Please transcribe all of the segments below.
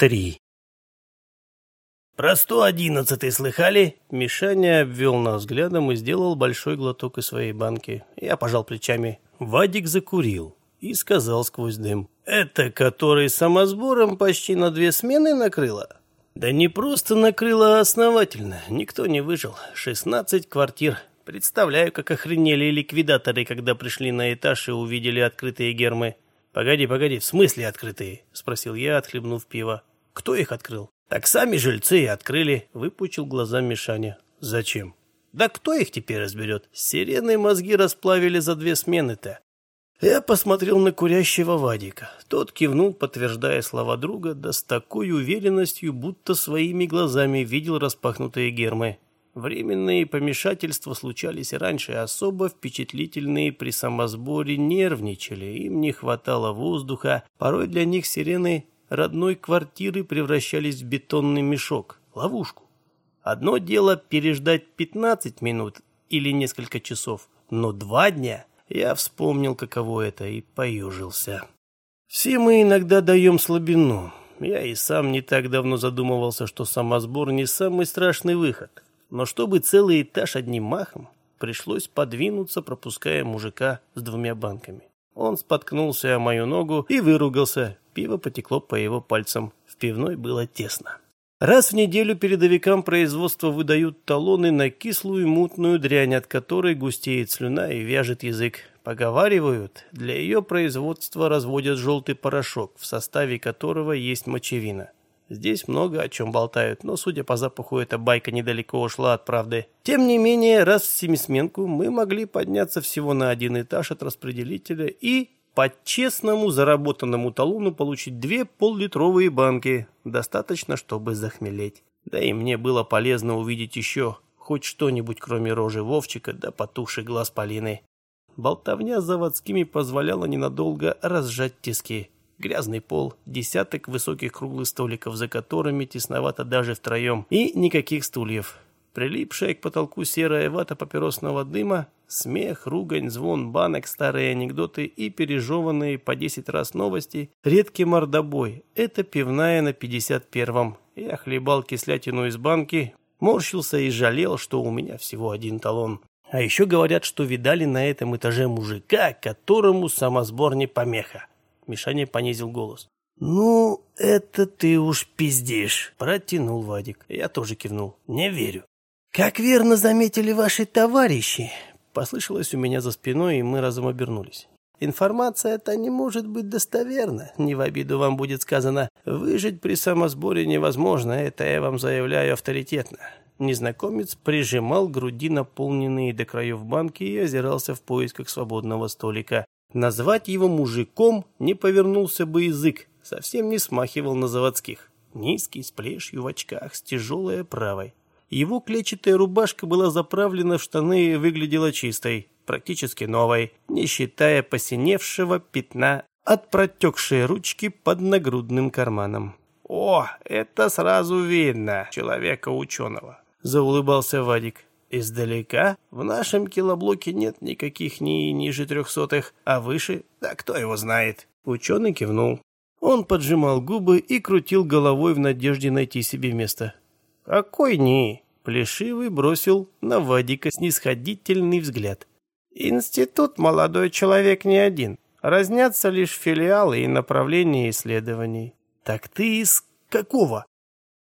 3. «Про сто одиннадцатый слыхали?» Мишаня обвел нас взглядом и сделал большой глоток из своей банки. Я пожал плечами. Вадик закурил и сказал сквозь дым. «Это который самосбором почти на две смены накрыло?» «Да не просто накрыло, а основательно. Никто не выжил. Шестнадцать квартир. Представляю, как охренели ликвидаторы, когда пришли на этаж и увидели открытые гермы. «Погоди, погоди, в смысле открытые?» — спросил я, отхлебнув пиво. Кто их открыл? Так сами жильцы и открыли, выпучил глаза Мишаня. Зачем? Да кто их теперь разберет? Сирены мозги расплавили за две смены-то. Я посмотрел на курящего Вадика. Тот кивнул, подтверждая слова друга, да с такой уверенностью, будто своими глазами видел распахнутые гермы. Временные помешательства случались раньше, особо впечатлительные при самосборе нервничали, им не хватало воздуха, порой для них сирены родной квартиры превращались в бетонный мешок, ловушку. Одно дело переждать 15 минут или несколько часов, но два дня я вспомнил, каково это, и поюжился. Все мы иногда даем слабину. Я и сам не так давно задумывался, что самосбор не самый страшный выход. Но чтобы целый этаж одним махом, пришлось подвинуться, пропуская мужика с двумя банками. Он споткнулся о мою ногу и выругался. Пиво потекло по его пальцам. В пивной было тесно. Раз в неделю передовикам производства выдают талоны на кислую мутную дрянь, от которой густеет слюна и вяжет язык. Поговаривают, для ее производства разводят желтый порошок, в составе которого есть мочевина. Здесь много о чем болтают, но, судя по запаху, эта байка недалеко ушла от правды. Тем не менее, раз в семисменку мы могли подняться всего на один этаж от распределителя и по честному заработанному талону получить две поллитровые банки. Достаточно, чтобы захмелеть. Да и мне было полезно увидеть еще хоть что-нибудь, кроме рожи Вовчика да потухший глаз Полины. Болтовня с заводскими позволяла ненадолго разжать тиски. Грязный пол, десяток высоких круглых столиков, за которыми тесновато даже втроем, и никаких стульев. Прилипшая к потолку серая вата папиросного дыма, смех, ругань, звон банок, старые анекдоты и пережеванные по десять раз новости, редкий мордобой. Это пивная на пятьдесят первом. Я хлебал кислятину из банки, морщился и жалел, что у меня всего один талон. А еще говорят, что видали на этом этаже мужика, которому самосбор не помеха. Мишаня понизил голос. «Ну, это ты уж пиздишь», — протянул Вадик. Я тоже кивнул. «Не верю». «Как верно заметили ваши товарищи», — послышалось у меня за спиной, и мы разом обернулись. Информация эта не может быть достоверна. Не в обиду вам будет сказано. Выжить при самосборе невозможно, это я вам заявляю авторитетно. Незнакомец прижимал груди наполненные до краев банки и озирался в поисках свободного столика. Назвать его мужиком не повернулся бы язык, совсем не смахивал на заводских. Низкий, с плешью в очках, с тяжелой правой. Его клетчатая рубашка была заправлена в штаны и выглядела чистой, практически новой, не считая посиневшего пятна от протекшей ручки под нагрудным карманом. «О, это сразу видно, человека-ученого», — заулыбался Вадик. Издалека в нашем килоблоке нет никаких ни ниже трехсотых, а выше, да кто его знает. Ученый кивнул. Он поджимал губы и крутил головой в надежде найти себе место. «Какой ни?» Плешивый бросил на Вадика снисходительный взгляд. «Институт молодой человек не один. Разнятся лишь филиалы и направления исследований». «Так ты из какого?»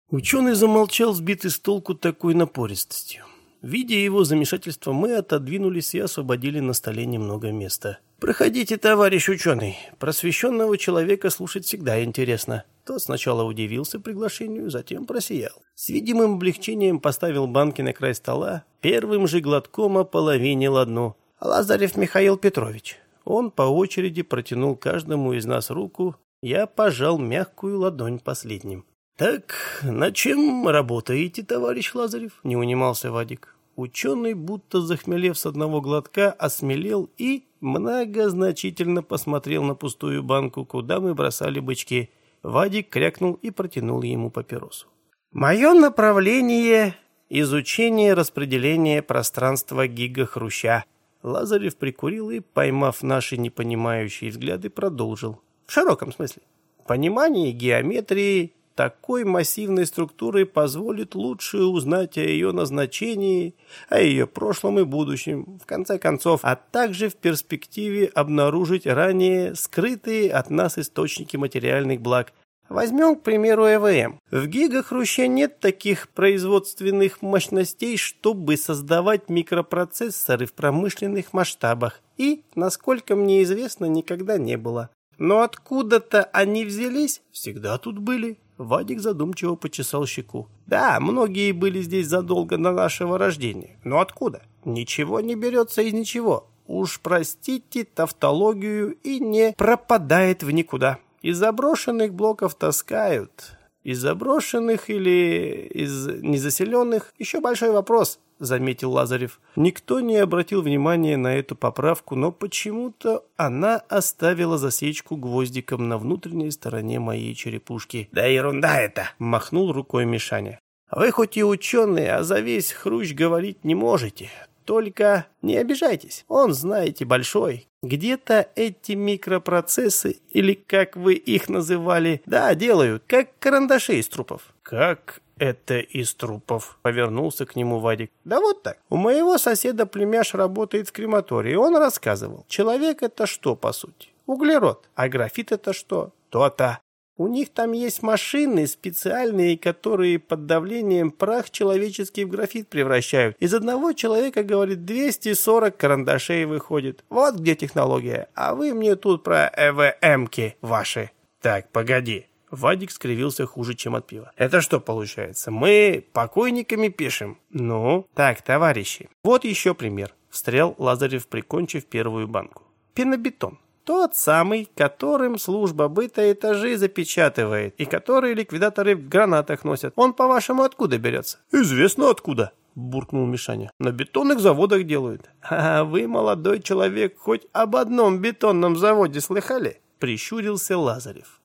Ученый замолчал, сбитый с толку такой напористостью. Видя его замешательство, мы отодвинулись и освободили на столе немного места. «Проходите, товарищ ученый. Просвещенного человека слушать всегда интересно». Тот сначала удивился приглашению, затем просиял. С видимым облегчением поставил банки на край стола, первым же глотком ополовинил одну. «Лазарев Михаил Петрович». Он по очереди протянул каждому из нас руку, я пожал мягкую ладонь последним. «Так, на чем работаете, товарищ Лазарев?» — не унимался Вадик. Ученый, будто захмелев с одного глотка, осмелел и многозначительно посмотрел на пустую банку, куда мы бросали бычки. Вадик крякнул и протянул ему папиросу. «Мое направление — изучение распределения пространства гигахруща». Лазарев прикурил и, поймав наши непонимающие взгляды, продолжил. В широком смысле. Понимание геометрии, такой массивной структурой позволит лучше узнать о ее назначении, о ее прошлом и будущем, в конце концов, а также в перспективе обнаружить ранее скрытые от нас источники материальных благ, Возьмем, к примеру, ЭВМ. В гигахруще нет таких производственных мощностей, чтобы создавать микропроцессоры в промышленных масштабах. И, насколько мне известно, никогда не было. Но откуда-то они взялись, всегда тут были. Вадик задумчиво почесал щеку. Да, многие были здесь задолго до нашего рождения. Но откуда? Ничего не берется из ничего. Уж простите тавтологию и не пропадает в никуда. Из заброшенных блоков таскают. Из заброшенных или из незаселенных еще большой вопрос, заметил Лазарев. Никто не обратил внимания на эту поправку, но почему-то она оставила засечку гвоздиком на внутренней стороне моей черепушки. Да ерунда это, махнул рукой Мишаня. Вы хоть и ученые, а за весь хрущ говорить не можете. Только не обижайтесь, он, знаете, большой. Где-то эти микропроцессы, или как вы их называли, да, делают, как карандаши из трупов. Как это из трупов? Повернулся к нему Вадик. Да вот так. У моего соседа племяш работает в крематории, он рассказывал. Человек это что, по сути? Углерод. А графит это что? То-то. У них там есть машины специальные, которые под давлением прах человеческий в графит превращают. Из одного человека, говорит, 240 карандашей выходит. Вот где технология. А вы мне тут про ЭВМки ваши. Так, погоди. Вадик скривился хуже, чем от пива. Это что получается? Мы покойниками пишем? Ну, так, товарищи. Вот еще пример. Встрял Лазарев, прикончив первую банку. Пенобетон. Тот самый, которым служба быта этажи запечатывает и который ликвидаторы в гранатах носят. Он, по-вашему, откуда берется? Известно откуда, буркнул Мишаня. На бетонных заводах делают. А вы, молодой человек, хоть об одном бетонном заводе слыхали? Прищурился Лазарев.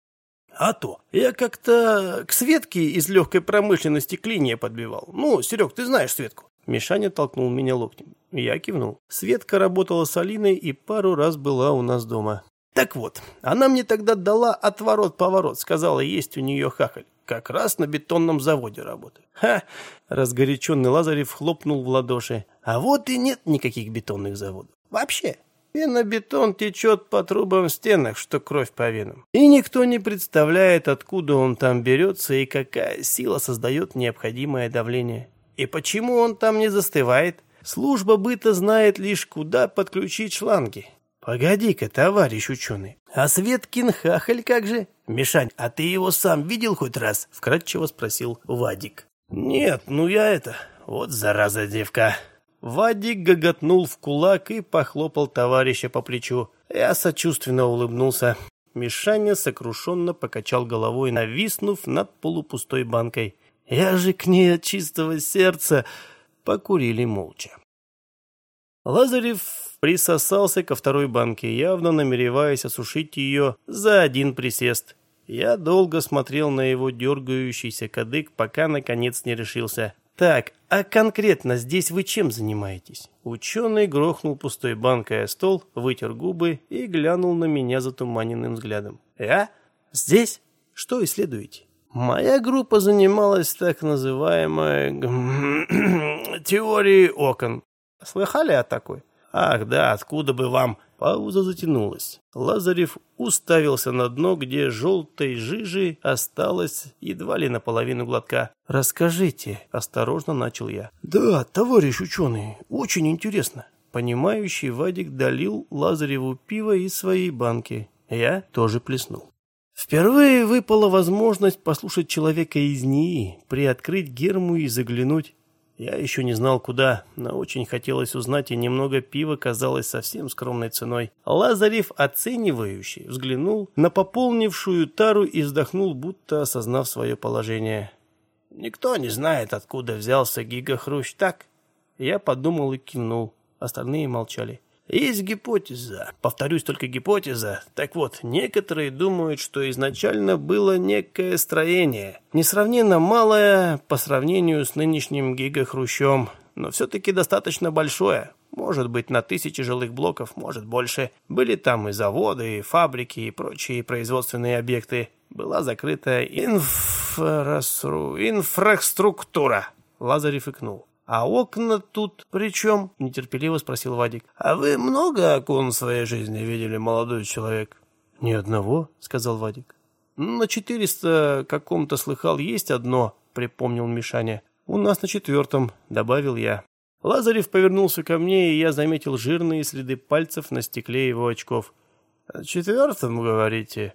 А то. Я как-то к Светке из легкой промышленности клинья подбивал. Ну, Серег, ты знаешь Светку. Мишаня толкнул меня локтем. Я кивнул. Светка работала с Алиной и пару раз была у нас дома. Так вот, она мне тогда дала отворот-поворот, сказала, есть у нее хахаль. Как раз на бетонном заводе работает. Ха! Разгоряченный Лазарев хлопнул в ладоши. А вот и нет никаких бетонных заводов. Вообще. Пенобетон течет по трубам в стенах, что кровь по венам. И никто не представляет, откуда он там берется и какая сила создает необходимое давление. И почему он там не застывает? Служба быта знает лишь, куда подключить шланги. Погоди-ка, товарищ ученый, а Светкин хахаль как же? Мишань, а ты его сам видел хоть раз? Вкратчиво спросил Вадик. Нет, ну я это... Вот зараза девка. Вадик гоготнул в кулак и похлопал товарища по плечу. Я сочувственно улыбнулся. Мишаня сокрушенно покачал головой, нависнув над полупустой банкой. Я же к ней от чистого сердца. Покурили молча. Лазарев присосался ко второй банке, явно намереваясь осушить ее за один присест. Я долго смотрел на его дергающийся кадык, пока наконец не решился. «Так, а конкретно здесь вы чем занимаетесь?» Ученый грохнул пустой банкой о стол, вытер губы и глянул на меня затуманенным взглядом. «Я? Здесь? Что исследуете?» Моя группа занималась так называемой теорией окон. Слыхали о такой? Ах, да, откуда бы вам? Пауза затянулась. Лазарев уставился на дно, где желтой жижи осталось едва ли наполовину глотка. «Расскажите», — осторожно начал я. «Да, товарищ ученый, очень интересно». Понимающий Вадик долил Лазареву пиво из своей банки. Я тоже плеснул. Впервые выпала возможность послушать человека из НИИ, приоткрыть герму и заглянуть. Я еще не знал куда, но очень хотелось узнать, и немного пива казалось совсем скромной ценой. Лазарев, оценивающий, взглянул на пополнившую тару и вздохнул, будто осознав свое положение. «Никто не знает, откуда взялся гигахрущ, так?» Я подумал и кивнул. Остальные молчали. Есть гипотеза. Повторюсь, только гипотеза. Так вот, некоторые думают, что изначально было некое строение, несравненно малое по сравнению с нынешним гигахрущом, но все-таки достаточно большое. Может быть, на тысячи жилых блоков, может больше. Были там и заводы, и фабрики, и прочие производственные объекты. Была закрыта. Инфраструктура. Лазарев икнул. «А окна тут при чем?» — нетерпеливо спросил Вадик. «А вы много окон в своей жизни видели, молодой человек?» «Ни одного», — сказал Вадик. «На четыреста каком-то слыхал, есть одно», — припомнил Мишаня. «У нас на четвертом», — добавил я. Лазарев повернулся ко мне, и я заметил жирные следы пальцев на стекле его очков. «О четвертом, говорите?»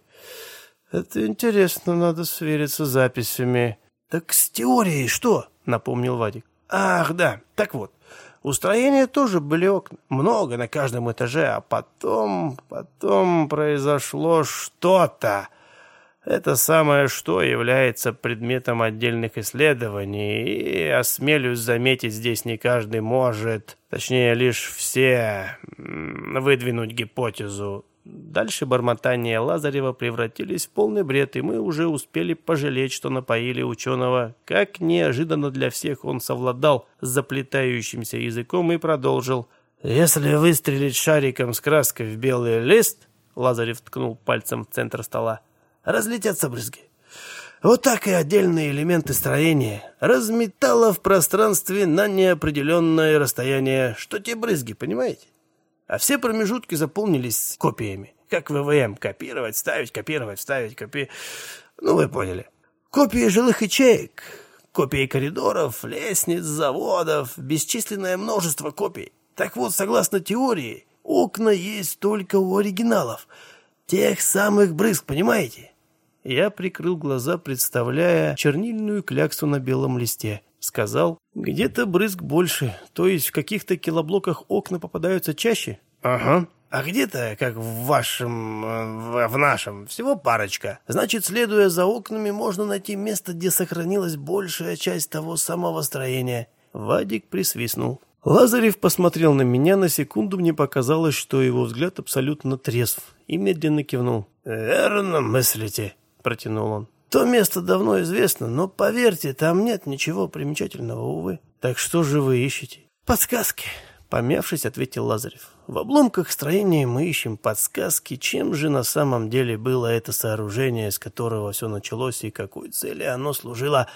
«Это интересно, надо свериться с записями». «Так с теорией что?» — напомнил Вадик. «Ах, да, так вот, у строения тоже были окна, много на каждом этаже, а потом, потом произошло что-то. Это самое что является предметом отдельных исследований, и, осмелюсь заметить, здесь не каждый может, точнее, лишь все, выдвинуть гипотезу. Дальше бормотания Лазарева превратились в полный бред, и мы уже успели пожалеть, что напоили ученого. Как неожиданно для всех он совладал с заплетающимся языком и продолжил. «Если выстрелить шариком с краской в белый лист...» Лазарев ткнул пальцем в центр стола. «Разлетятся брызги. Вот так и отдельные элементы строения разметало в пространстве на неопределенное расстояние, что те брызги, понимаете? А все промежутки заполнились копиями. Как ВВМ. Копировать, ставить, копировать, ставить, копи... Ну, вы поняли. Копии жилых ячеек, копии коридоров, лестниц, заводов, бесчисленное множество копий. Так вот, согласно теории, окна есть только у оригиналов. Тех самых брызг, понимаете? Я прикрыл глаза, представляя чернильную кляксу на белом листе. Сказал, где-то брызг больше, то есть в каких-то килоблоках окна попадаются чаще. Ага. А где-то, как в вашем, в, в нашем, всего парочка. Значит, следуя за окнами, можно найти место, где сохранилась большая часть того самого строения. Вадик присвистнул. Лазарев посмотрел на меня, на секунду мне показалось, что его взгляд абсолютно трезв, и медленно кивнул. «Верно мыслите», — протянул он. То место давно известно, но, поверьте, там нет ничего примечательного, увы. Так что же вы ищете? Подсказки. Помявшись, ответил Лазарев. В обломках строения мы ищем подсказки, чем же на самом деле было это сооружение, с которого все началось и какой цели оно служило.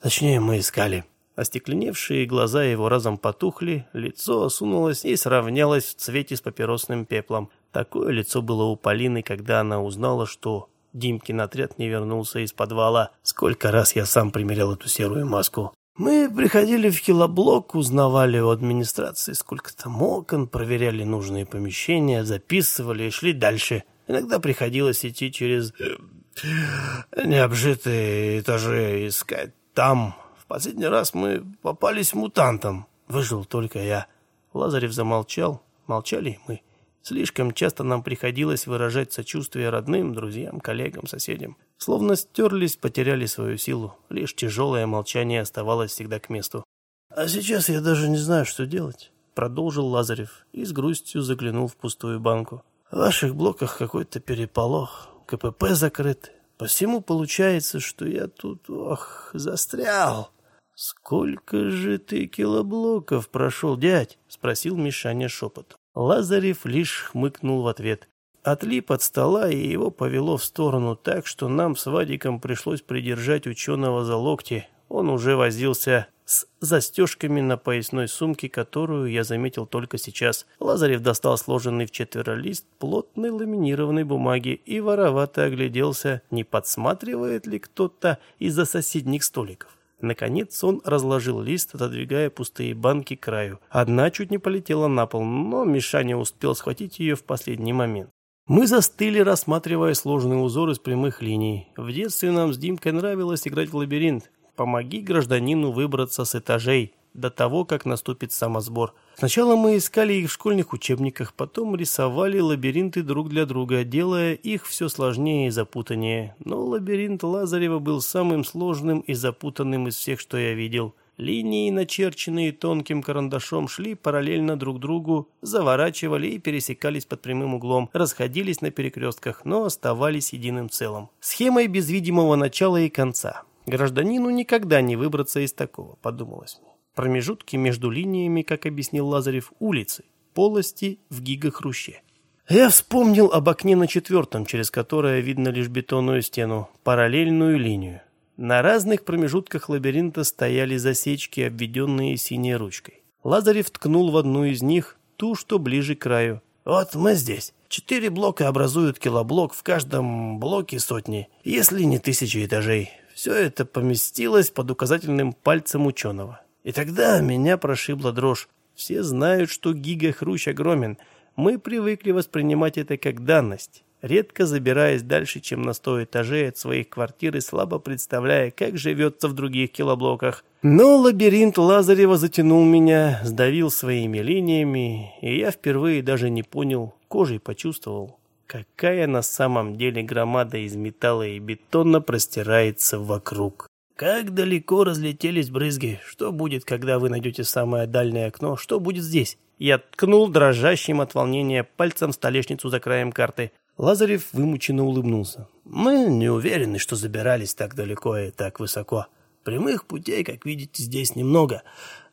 Точнее, мы искали. Остекленевшие глаза его разом потухли, лицо осунулось и сравнялось в цвете с папиросным пеплом. Такое лицо было у Полины, когда она узнала, что Димкин отряд не вернулся из подвала. Сколько раз я сам примерял эту серую маску. Мы приходили в килоблок, узнавали у администрации, сколько там окон, проверяли нужные помещения, записывали и шли дальше. Иногда приходилось идти через э, необжитые этажи, искать там. В последний раз мы попались мутантам. Выжил только я. Лазарев замолчал, молчали мы. Слишком часто нам приходилось выражать сочувствие родным, друзьям, коллегам, соседям. Словно стерлись, потеряли свою силу. Лишь тяжелое молчание оставалось всегда к месту. «А сейчас я даже не знаю, что делать», — продолжил Лазарев и с грустью заглянул в пустую банку. «В ваших блоках какой-то переполох, КПП закрыт. По всему получается, что я тут, ох, застрял». «Сколько же ты килоблоков прошел, дядь?» — спросил Мишаня шепотом. Лазарев лишь хмыкнул в ответ. Отлип от стола, и его повело в сторону так, что нам с Вадиком пришлось придержать ученого за локти. Он уже возился с застежками на поясной сумке, которую я заметил только сейчас. Лазарев достал сложенный в четверо лист плотной ламинированной бумаги и воровато огляделся, не подсматривает ли кто-то из-за соседних столиков. Наконец он разложил лист, отодвигая пустые банки к краю. Одна чуть не полетела на пол, но Мишаня успел схватить ее в последний момент. Мы застыли, рассматривая сложный узор из прямых линий. В детстве нам с Димкой нравилось играть в лабиринт. Помоги гражданину выбраться с этажей до того, как наступит самосбор. Сначала мы искали их в школьных учебниках, потом рисовали лабиринты друг для друга, делая их все сложнее и запутаннее. Но лабиринт Лазарева был самым сложным и запутанным из всех, что я видел. Линии, начерченные тонким карандашом, шли параллельно друг другу, заворачивали и пересекались под прямым углом, расходились на перекрестках, но оставались единым целым. Схемой без видимого начала и конца. Гражданину никогда не выбраться из такого, подумалось мне. Промежутки между линиями, как объяснил Лазарев, улицы, полости в гигахруще. Я вспомнил об окне на четвертом, через которое видно лишь бетонную стену, параллельную линию. На разных промежутках лабиринта стояли засечки, обведенные синей ручкой. Лазарев ткнул в одну из них, ту, что ближе к краю. «Вот мы здесь. Четыре блока образуют килоблок, в каждом блоке сотни, если не тысячи этажей. Все это поместилось под указательным пальцем ученого. И тогда меня прошибла дрожь. Все знают, что гигахрущ огромен. Мы привыкли воспринимать это как данность редко забираясь дальше, чем на сто этажей от своих квартир и слабо представляя, как живется в других килоблоках. Но лабиринт Лазарева затянул меня, сдавил своими линиями, и я впервые даже не понял, кожей почувствовал, какая на самом деле громада из металла и бетона простирается вокруг. Как далеко разлетелись брызги? Что будет, когда вы найдете самое дальнее окно? Что будет здесь? Я ткнул дрожащим от волнения пальцем столешницу за краем карты. Лазарев вымученно улыбнулся. «Мы не уверены, что забирались так далеко и так высоко. Прямых путей, как видите, здесь немного,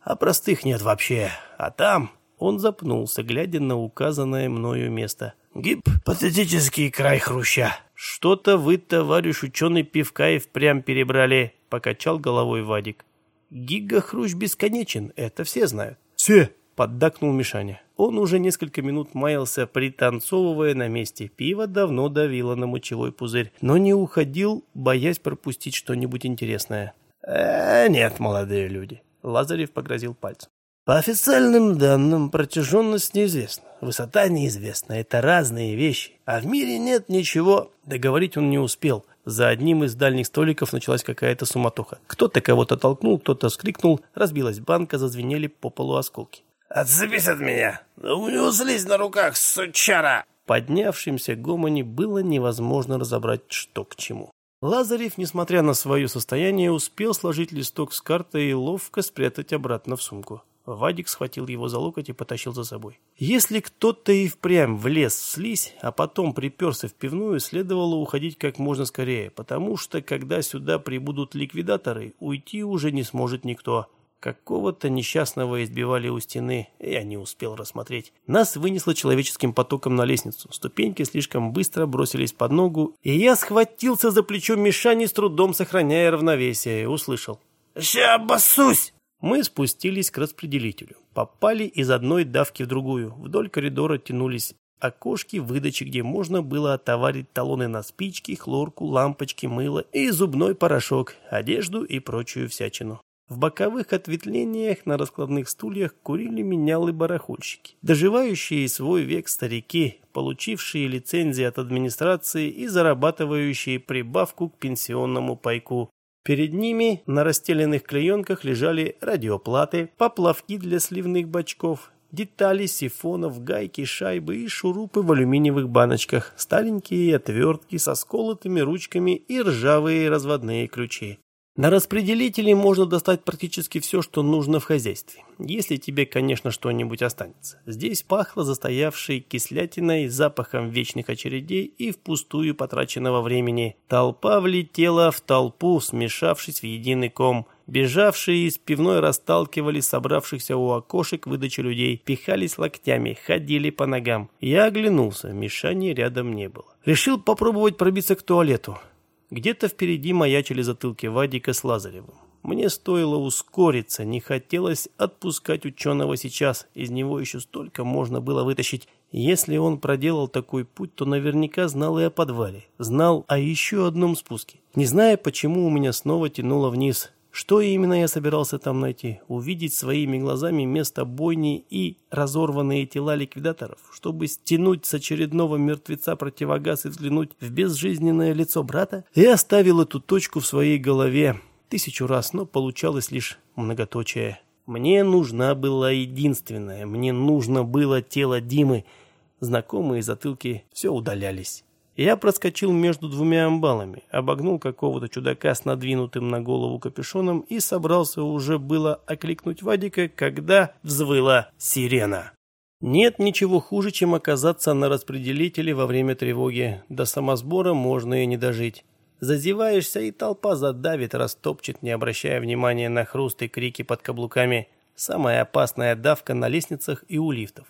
а простых нет вообще. А там...» Он запнулся, глядя на указанное мною место. «Гипотетический край хруща». «Что-то вы, товарищ ученый, пивка и впрямь перебрали», — покачал головой Вадик. «Гигахрущ бесконечен, это все знают». «Все», поддакнул Мишаня. Он уже несколько минут маялся, пританцовывая на месте. Пиво давно давило на мочевой пузырь, но не уходил, боясь пропустить что-нибудь интересное. «Э, нет, молодые люди», — Лазарев погрозил пальцем. По официальным данным, протяженность неизвестна, высота неизвестна. Это разные вещи. А в мире нет ничего. Договорить он не успел. За одним из дальних столиков началась какая-то суматоха. Кто-то кого-то толкнул, кто-то вскрикнул, разбилась банка, зазвенели по полу осколки. «Отцепись от меня! У него слизь на руках, сучара!» Поднявшимся гомони было невозможно разобрать, что к чему. Лазарев, несмотря на свое состояние, успел сложить листок с картой и ловко спрятать обратно в сумку. Вадик схватил его за локоть и потащил за собой. Если кто-то и впрямь влез в слизь, а потом приперся в пивную, следовало уходить как можно скорее, потому что, когда сюда прибудут ликвидаторы, уйти уже не сможет никто. Какого-то несчастного избивали у стены, я не успел рассмотреть. Нас вынесло человеческим потоком на лестницу. Ступеньки слишком быстро бросились под ногу, и я схватился за плечо Мишани, с трудом сохраняя равновесие, и услышал. «Ща обоссусь!» Мы спустились к распределителю. Попали из одной давки в другую. Вдоль коридора тянулись окошки выдачи, где можно было отоварить талоны на спички, хлорку, лампочки, мыло и зубной порошок, одежду и прочую всячину. В боковых ответвлениях на раскладных стульях курили менялы-барахольщики, доживающие свой век старики, получившие лицензии от администрации и зарабатывающие прибавку к пенсионному пайку. Перед ними на расстеленных клеенках лежали радиоплаты, поплавки для сливных бачков, детали сифонов, гайки, шайбы и шурупы в алюминиевых баночках, старенькие отвертки со сколотыми ручками и ржавые разводные ключи. На распределителе можно достать практически все, что нужно в хозяйстве, если тебе, конечно, что-нибудь останется. Здесь пахло застоявшей кислятиной, запахом вечных очередей и впустую потраченного времени. Толпа влетела в толпу, смешавшись в единый ком. Бежавшие из пивной расталкивали собравшихся у окошек выдачи людей, пихались локтями, ходили по ногам. Я оглянулся, Мишани рядом не было. Решил попробовать пробиться к туалету. Где-то впереди маячили затылки Вадика с Лазаревым. Мне стоило ускориться, не хотелось отпускать ученого сейчас, из него еще столько можно было вытащить. Если он проделал такой путь, то наверняка знал и о подвале, знал о еще одном спуске. Не зная, почему у меня снова тянуло вниз, что именно я собирался там найти? Увидеть своими глазами место бойни и разорванные тела ликвидаторов, чтобы стянуть с очередного мертвеца противогаз и взглянуть в безжизненное лицо брата? Я оставил эту точку в своей голове тысячу раз, но получалось лишь многоточие. Мне нужна была единственная, мне нужно было тело Димы. Знакомые затылки все удалялись. Я проскочил между двумя амбалами, обогнул какого-то чудака с надвинутым на голову капюшоном и собрался уже было окликнуть Вадика, когда взвыла сирена. Нет ничего хуже, чем оказаться на распределителе во время тревоги. До самосбора можно и не дожить. Зазеваешься, и толпа задавит, растопчет, не обращая внимания на хруст и крики под каблуками. Самая опасная давка на лестницах и у лифтов.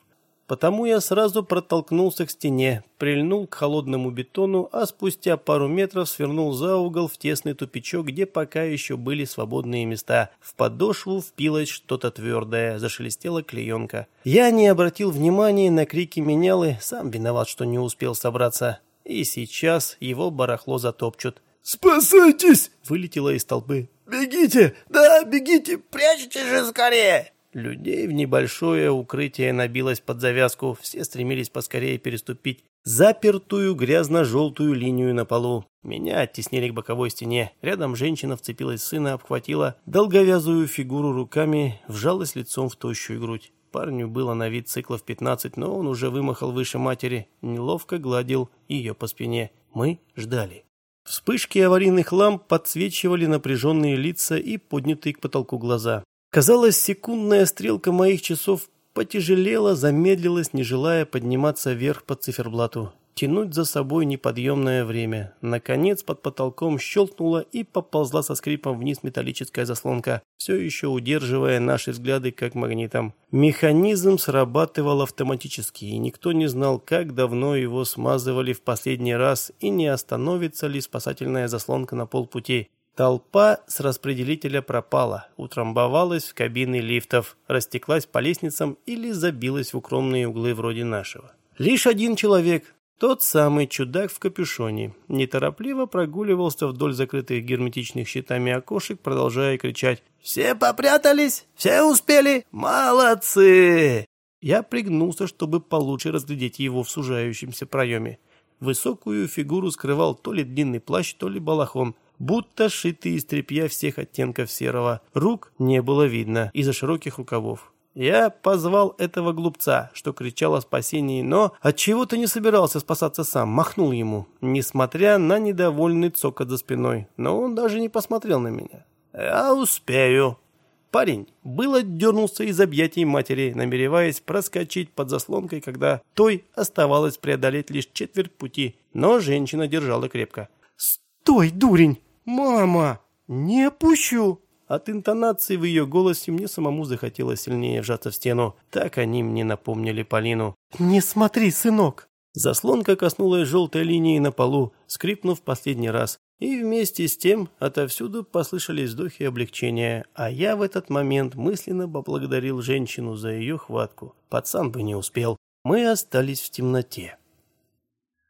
Потому я сразу протолкнулся к стене, прильнул к холодному бетону, а спустя пару метров свернул за угол в тесный тупичок, где пока еще были свободные места. В подошву впилось что-то твердое, зашелестела клеенка. Я не обратил внимания на крики менялы, сам виноват, что не успел собраться. И сейчас его барахло затопчут. «Спасайтесь!» — вылетело из толпы. «Бегите! Да, бегите! Прячьтесь же скорее!» Людей в небольшое укрытие набилось под завязку, все стремились поскорее переступить запертую грязно-желтую линию на полу. Меня оттеснили к боковой стене. Рядом женщина вцепилась сына, обхватила долговязую фигуру руками, вжалась лицом в тощую грудь. Парню было на вид циклов 15, но он уже вымахал выше матери, неловко гладил ее по спине. Мы ждали. Вспышки аварийных ламп подсвечивали напряженные лица и поднятые к потолку глаза. Казалось, секундная стрелка моих часов потяжелела, замедлилась, не желая подниматься вверх по циферблату, тянуть за собой неподъемное время. Наконец под потолком щелкнула и поползла со скрипом вниз металлическая заслонка, все еще удерживая наши взгляды как магнитом. Механизм срабатывал автоматически, и никто не знал, как давно его смазывали в последний раз и не остановится ли спасательная заслонка на полпути. Толпа с распределителя пропала, утрамбовалась в кабины лифтов, растеклась по лестницам или забилась в укромные углы вроде нашего. Лишь один человек, тот самый чудак в капюшоне, неторопливо прогуливался вдоль закрытых герметичных щитами окошек, продолжая кричать «Все попрятались? Все успели? Молодцы!» Я пригнулся, чтобы получше разглядеть его в сужающемся проеме. Высокую фигуру скрывал то ли длинный плащ, то ли балахон – будто сшитый из тряпья всех оттенков серого. Рук не было видно из-за широких рукавов. Я позвал этого глупца, что кричал о спасении, но от чего то не собирался спасаться сам, махнул ему, несмотря на недовольный цокот за спиной. Но он даже не посмотрел на меня. «Я успею». Парень было дернулся из объятий матери, намереваясь проскочить под заслонкой, когда той оставалось преодолеть лишь четверть пути, но женщина держала крепко. «Стой, дурень!» «Мама! Не опущу!» От интонации в ее голосе мне самому захотелось сильнее вжаться в стену. Так они мне напомнили Полину. «Не смотри, сынок!» Заслонка коснулась желтой линии на полу, скрипнув последний раз. И вместе с тем отовсюду послышались вздохи облегчения, а я в этот момент мысленно поблагодарил женщину за ее хватку. Пацан бы не успел. Мы остались в темноте.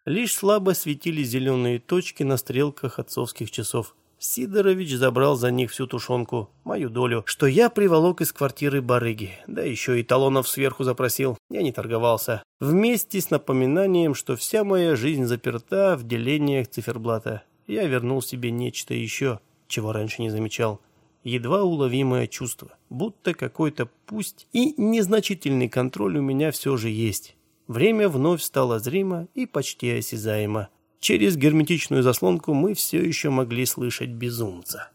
Лишь слабо светили зеленые точки на стрелках отцовских часов. Сидорович забрал за них всю тушенку, мою долю, что я приволок из квартиры барыги, да еще и талонов сверху запросил, я не торговался. Вместе с напоминанием, что вся моя жизнь заперта в делениях циферблата, я вернул себе нечто еще, чего раньше не замечал. Едва уловимое чувство, будто какой-то пусть и незначительный контроль у меня все же есть. Время вновь стало зримо и почти осязаемо. Через герметичную заслонку мы все еще могли слышать безумца.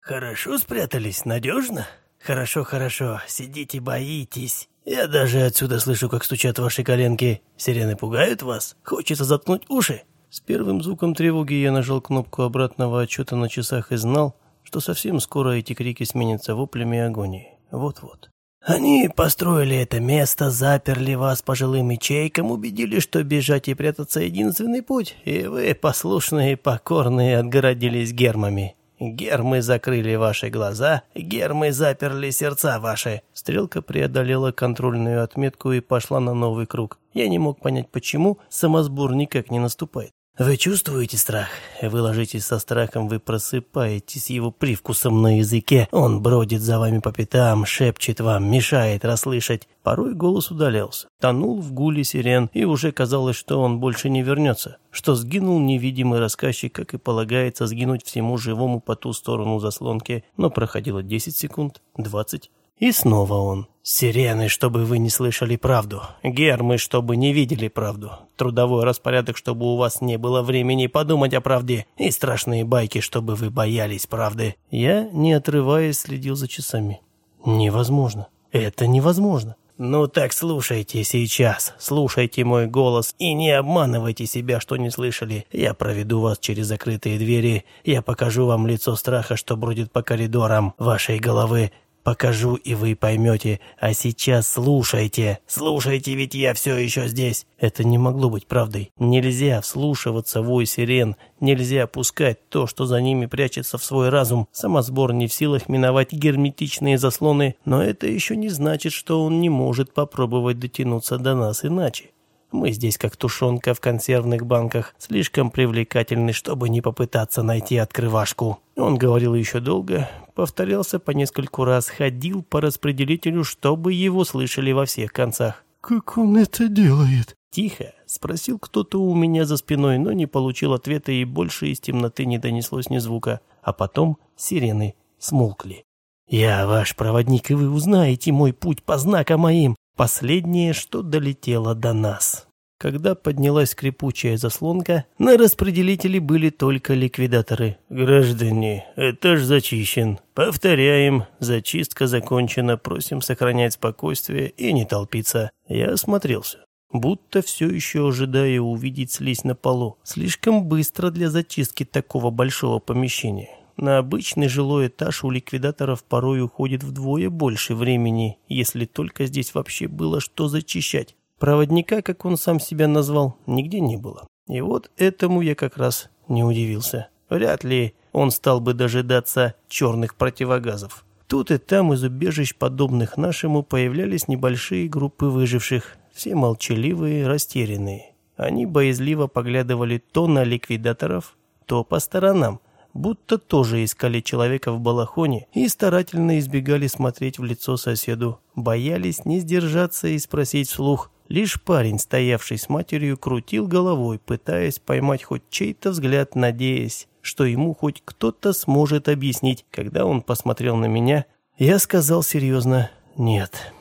«Хорошо спрятались, надежно? Хорошо, хорошо, сидите, боитесь. Я даже отсюда слышу, как стучат ваши коленки. Сирены пугают вас? Хочется заткнуть уши?» С первым звуком тревоги я нажал кнопку обратного отчета на часах и знал, что совсем скоро эти крики сменятся воплями агонии. Вот-вот. Они построили это место, заперли вас пожилым ячейкам, убедили, что бежать и прятаться единственный путь, и вы, послушные и покорные, отгородились гермами. Гермы закрыли ваши глаза, гермы заперли сердца ваши. Стрелка преодолела контрольную отметку и пошла на новый круг. Я не мог понять, почему самосбор никак не наступает. Вы чувствуете страх? Вы ложитесь со страхом, вы просыпаетесь его привкусом на языке. Он бродит за вами по пятам, шепчет вам, мешает расслышать. Порой голос удалялся, тонул в гуле сирен, и уже казалось, что он больше не вернется, что сгинул невидимый рассказчик, как и полагается сгинуть всему живому по ту сторону заслонки. Но проходило 10 секунд, 20, и снова он. Сирены, чтобы вы не слышали правду. Гермы, чтобы не видели правду. Трудовой распорядок, чтобы у вас не было времени подумать о правде. И страшные байки, чтобы вы боялись правды. Я, не отрываясь, следил за часами. Невозможно. Это невозможно. «Ну так слушайте сейчас, слушайте мой голос и не обманывайте себя, что не слышали. Я проведу вас через закрытые двери, я покажу вам лицо страха, что бродит по коридорам вашей головы. Покажу, и вы поймете. А сейчас слушайте. Слушайте, ведь я все еще здесь. Это не могло быть правдой. Нельзя вслушиваться вой сирен. Нельзя пускать то, что за ними прячется в свой разум. Самосбор не в силах миновать герметичные заслоны, но это еще не значит, что он не может попробовать дотянуться до нас иначе. Мы здесь как тушенка в консервных банках, слишком привлекательны, чтобы не попытаться найти открывашку. Он говорил еще долго, повторялся по нескольку раз, ходил по распределителю, чтобы его слышали во всех концах. «Как он это делает?» «Тихо», — спросил кто-то у меня за спиной, но не получил ответа и больше из темноты не донеслось ни звука. А потом сирены смолкли. «Я ваш проводник, и вы узнаете мой путь по знакам моим. Последнее, что долетело до нас. Когда поднялась скрипучая заслонка, на распределителе были только ликвидаторы. «Граждане, этаж зачищен. Повторяем, зачистка закончена. Просим сохранять спокойствие и не толпиться». Я осмотрелся. Будто все еще ожидая увидеть слизь на полу. Слишком быстро для зачистки такого большого помещения. На обычный жилой этаж у ликвидаторов порой уходит вдвое больше времени, если только здесь вообще было что зачищать. Проводника, как он сам себя назвал, нигде не было. И вот этому я как раз не удивился. Вряд ли он стал бы дожидаться черных противогазов. Тут и там из убежищ, подобных нашему, появлялись небольшие группы выживших, все молчаливые, растерянные. Они боязливо поглядывали то на ликвидаторов, то по сторонам, будто тоже искали человека в балахоне и старательно избегали смотреть в лицо соседу, боялись не сдержаться и спросить вслух. Лишь парень, стоявший с матерью, крутил головой, пытаясь поймать хоть чей-то взгляд, надеясь, что ему хоть кто-то сможет объяснить. Когда он посмотрел на меня, я сказал серьезно «Нет,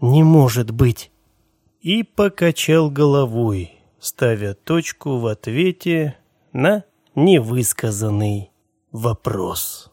не может быть». И покачал головой, ставя точку в ответе на невысказанный вопрос.